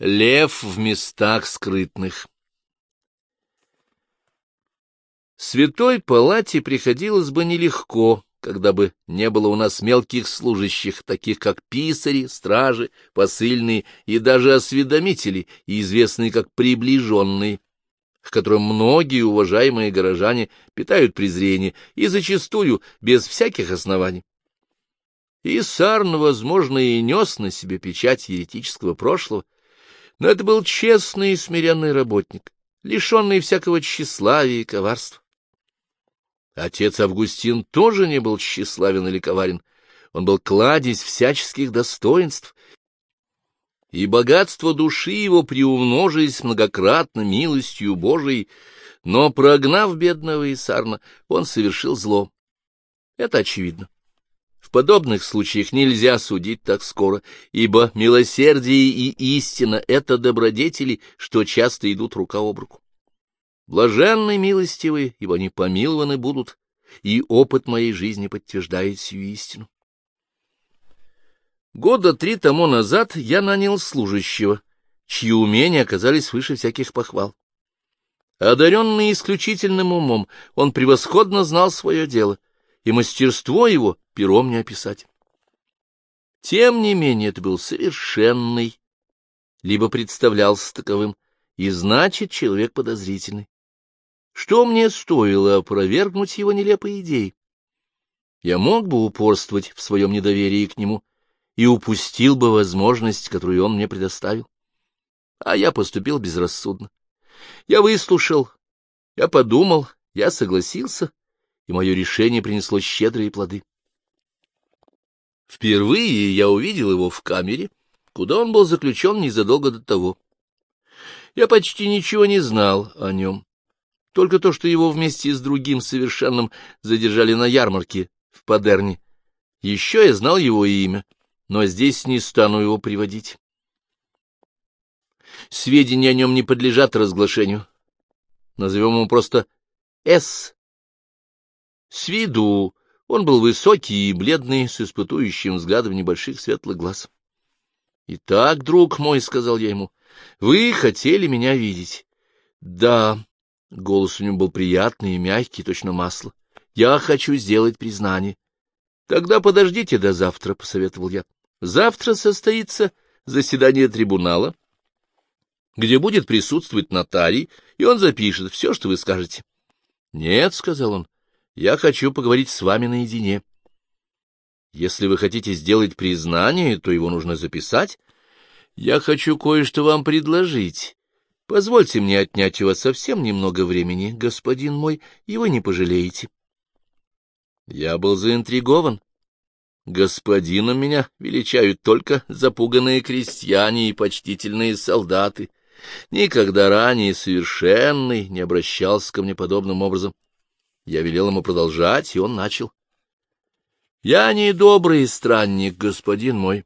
Лев в местах скрытных Святой палате приходилось бы нелегко, когда бы не было у нас мелких служащих, таких как писари, стражи, посыльные и даже осведомители, известные как приближенные, к которым многие уважаемые горожане питают презрение и зачастую без всяких оснований. И Сарн, возможно, и нес на себе печать еретического прошлого, но это был честный и смиренный работник, лишенный всякого тщеславия и коварства. Отец Августин тоже не был тщеславен или коварен, он был кладезь всяческих достоинств, и богатство души его приумножились многократно милостью Божией, но, прогнав бедного Исарна, он совершил зло. Это очевидно. В подобных случаях нельзя судить так скоро, ибо милосердие и истина — это добродетели, что часто идут рука об руку. Блаженны милостивые, ибо они помилованы будут, и опыт моей жизни подтверждает сию истину. Года три тому назад я нанял служащего, чьи умения оказались выше всяких похвал. Одаренный исключительным умом, он превосходно знал свое дело, и мастерство его пером не описать. Тем не менее, это был совершенный, либо представлялся таковым, и значит, человек подозрительный. Что мне стоило опровергнуть его нелепые идеи? Я мог бы упорствовать в своем недоверии к нему и упустил бы возможность, которую он мне предоставил. А я поступил безрассудно. Я выслушал, я подумал, я согласился, и мое решение принесло щедрые плоды. Впервые я увидел его в камере, куда он был заключен незадолго до того. Я почти ничего не знал о нем, только то, что его вместе с другим совершенным задержали на ярмарке в Падерне. Еще я знал его имя, но здесь не стану его приводить. Сведения о нем не подлежат разглашению. Назовем его просто С. С виду он был высокий и бледный, с испытующим взглядом небольших светлых глаз. — Итак, друг мой, — сказал я ему, — вы хотели меня видеть. — Да. Голос у него был приятный и мягкий, точно масло. — Я хочу сделать признание. — Тогда подождите до завтра, — посоветовал я. — Завтра состоится заседание трибунала, где будет присутствовать нотарий, и он запишет все, что вы скажете. — Нет, — сказал он, я хочу поговорить с вами наедине. Если вы хотите сделать признание, то его нужно записать. Я хочу кое-что вам предложить. Позвольте мне отнять у вас совсем немного времени, господин мой, и вы не пожалеете. Я был заинтригован. Господином меня величают только запуганные крестьяне и почтительные солдаты. Никогда ранее совершенный не обращался ко мне подобным образом. Я велел ему продолжать, и он начал. — Я не добрый странник, господин мой.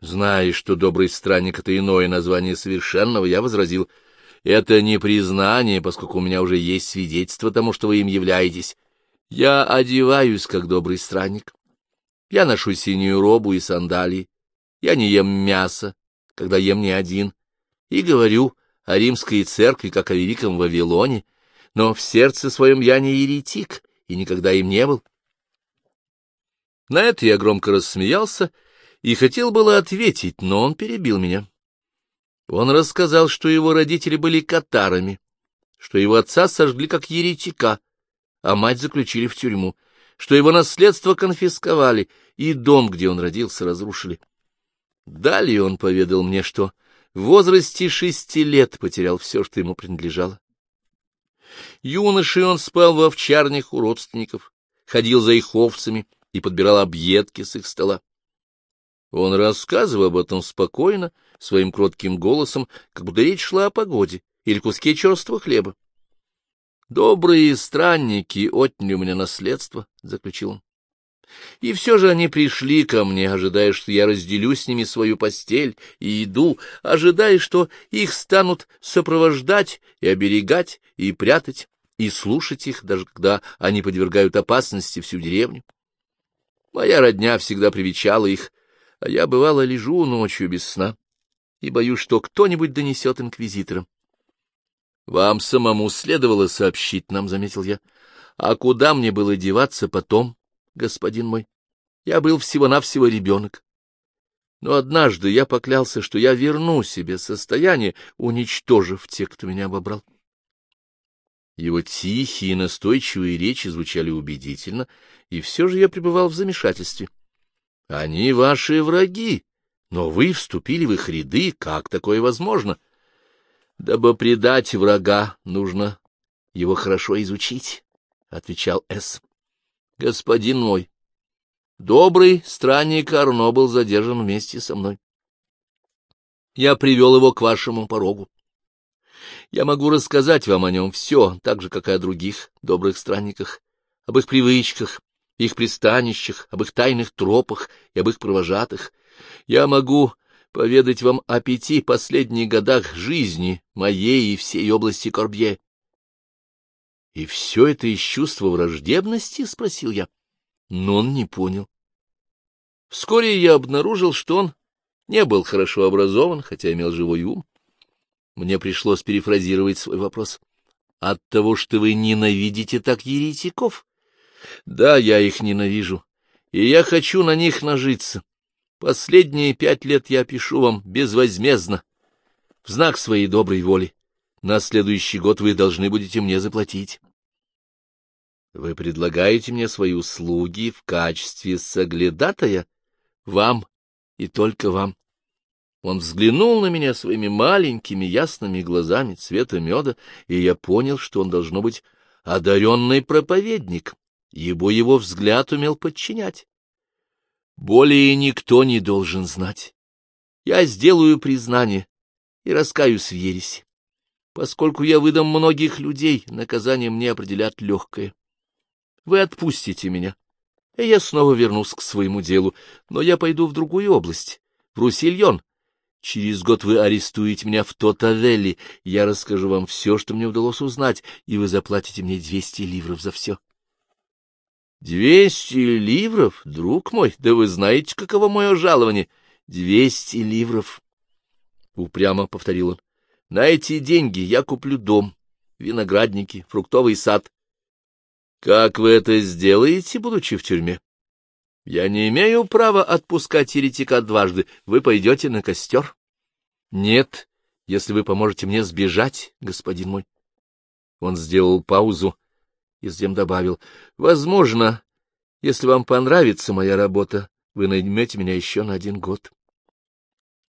Зная, что добрый странник — это иное название совершенного, я возразил. — Это не признание, поскольку у меня уже есть свидетельство тому, что вы им являетесь. Я одеваюсь, как добрый странник. Я ношу синюю робу и сандалии. Я не ем мясо, когда ем не один. И говорю о римской церкви, как о великом Вавилоне, но в сердце своем я не еретик и никогда им не был. На это я громко рассмеялся и хотел было ответить, но он перебил меня. Он рассказал, что его родители были катарами, что его отца сожгли как еретика, а мать заключили в тюрьму, что его наследство конфисковали и дом, где он родился, разрушили. Далее он поведал мне, что в возрасте шести лет потерял все, что ему принадлежало. Юношей он спал в овчарнях у родственников, ходил за их овцами и подбирал объедки с их стола. Он рассказывал об этом спокойно, своим кротким голосом, как будто речь шла о погоде или куске черствого хлеба. «Добрые странники отняли у меня наследство», — заключил он. И все же они пришли ко мне, ожидая, что я разделю с ними свою постель и еду, ожидая, что их станут сопровождать и оберегать, и прятать, и слушать их, даже когда они подвергают опасности всю деревню. Моя родня всегда привечала их, а я, бывало, лежу ночью без сна и боюсь, что кто-нибудь донесет инквизиторам. — Вам самому следовало сообщить нам, — заметил я. — А куда мне было деваться потом, господин мой? Я был всего-навсего ребенок. Но однажды я поклялся, что я верну себе состояние, уничтожив тех, кто меня обобрал. Его тихие и настойчивые речи звучали убедительно, и все же я пребывал в замешательстве. — Они ваши враги, но вы вступили в их ряды, как такое возможно? Дабы предать врага, нужно его хорошо изучить, — отвечал С. — Господин мой, добрый странник Арно был задержан вместе со мной. Я привел его к вашему порогу. Я могу рассказать вам о нем все, так же, как и о других добрых странниках, об их привычках, их пристанищах, об их тайных тропах и об их провожатых. Я могу поведать вам о пяти последних годах жизни моей и всей области Корбье. — И все это из чувства враждебности? — спросил я. Но он не понял. Вскоре я обнаружил, что он не был хорошо образован, хотя имел живой ум. Мне пришлось перефразировать свой вопрос. — От того, что вы ненавидите так еретиков? — Да, я их ненавижу, и я хочу на них нажиться. Последние пять лет я пишу вам безвозмездно, в знак своей доброй воли. На следующий год вы должны будете мне заплатить. Вы предлагаете мне свои услуги в качестве соглядатая? Вам и только вам. Он взглянул на меня своими маленькими ясными глазами цвета меда, и я понял, что он должно быть одаренный проповедник, ибо его взгляд умел подчинять. Более никто не должен знать. Я сделаю признание и раскаюсь в ереси. Поскольку я выдам многих людей, наказание мне определят легкое. Вы отпустите меня, и я снова вернусь к своему делу, но я пойду в другую область, в Русильон, Через год вы арестуете меня в Тотавелли, я расскажу вам все, что мне удалось узнать, и вы заплатите мне двести ливров за все. — Двести ливров, друг мой? Да вы знаете, каково мое жалование? Двести ливров! — упрямо повторил он. — На эти деньги я куплю дом, виноградники, фруктовый сад. — Как вы это сделаете, будучи в тюрьме? — Я не имею права отпускать еретика дважды. Вы пойдете на костер? — Нет, если вы поможете мне сбежать, господин мой. Он сделал паузу и затем добавил. — Возможно, если вам понравится моя работа, вы наймете меня еще на один год.